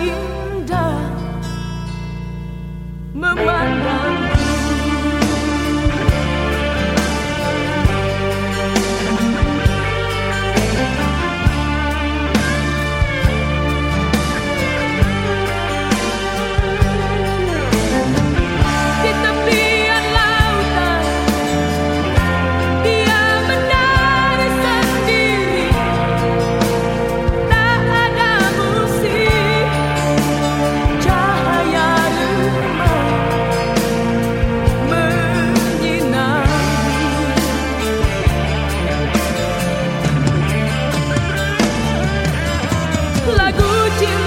indah memandang 那孤寂。